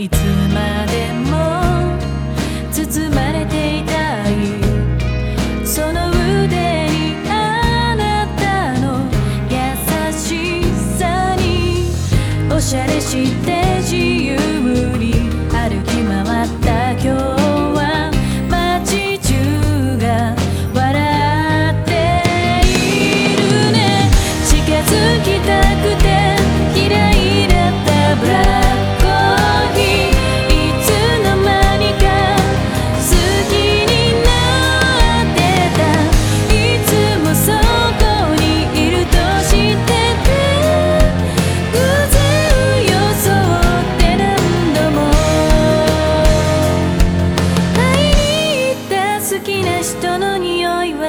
いつまでも包まれていたい。その腕にあなたの優しさにおしゃれして自由に歩き回った今日。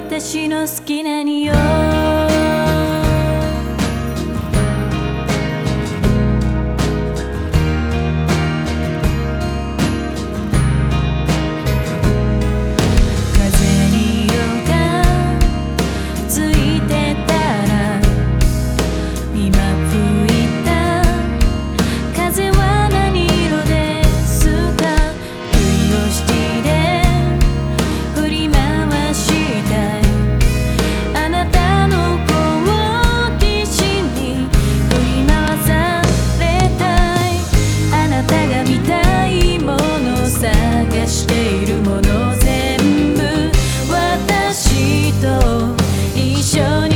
私の好きな匂い show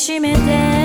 しめて